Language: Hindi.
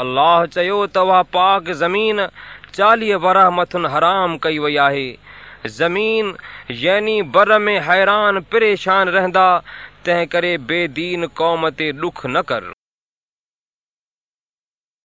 अलाह चयो त उहा पाक ज़मीन, चालीह वरह मथुन हराम कई वई आहे। ज़मीन, यानी बर में हैरान, परेशान रहंदा, तंहिं करे बेदीन क़ौम ते ॾुख न कर।